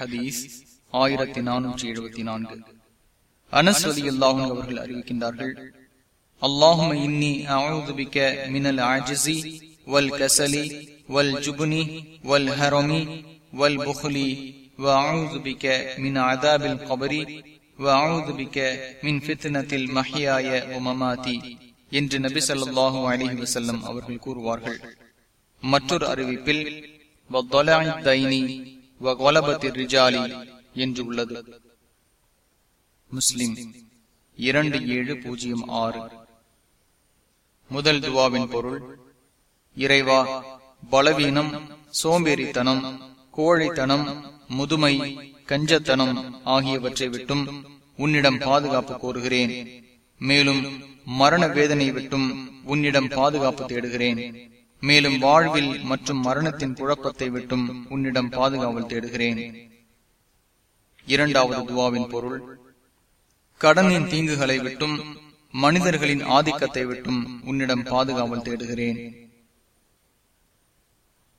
ஹதீஸ் ஆயிரத்தி நானூற்றி எழுபத்தி நான்கு அனஸ்வதி அல்லாஹும் அவர்கள் அறிவிக்கின்றார்கள் அல்லாஹும இன்னி அவுதுபிக்க மினல் ஆஜிசி வல் கசலி வல் ஜுபுனி வல் ஹரமி வல் புஹ்லி وأعوذ بك من عذاب القبر وأعوذ بك من فتنة المحياي ومماتي என்று நபி சொல்லாஹு அலிஹி வசல்லம் அவர்கள் கூறுவார்கள் மற்றொரு அறிவிப்பில் ரிஜாலி என்று உள்ளது. முஸ்லிம் இரண்டு ஏழு பூஜ்ஜியம் ஆறு. முதல் துவாவின் பொருள் இறைவா பலவீனம் சோம்பேறித்தனம் கோழைத்தனம் முதுமை கஞ்சத்தனம் ஆகியவற்றை விட்டும் உன்னிடம் பாதுகாப்பு கோருகிறேன். மேலும் மரண வேதனை விட்டும் உன்னிடம் பாதுகாப்பு தேடுகிறேன். மேலும் வாழ்வில் மற்றும் மரணத்தின் குழப்பத்தை விட்டும் உன்னிடம் பாதுகாவல் தேடுகிறேன். இரண்டாவது துவாவின் பொருள். கடனின் தீங்குகளை விட்டும் மனிதர்களின் ஆதிக்கத்தை விட்டும் உன்னிடம் பாதுகாவல் தேடுகிறேன்.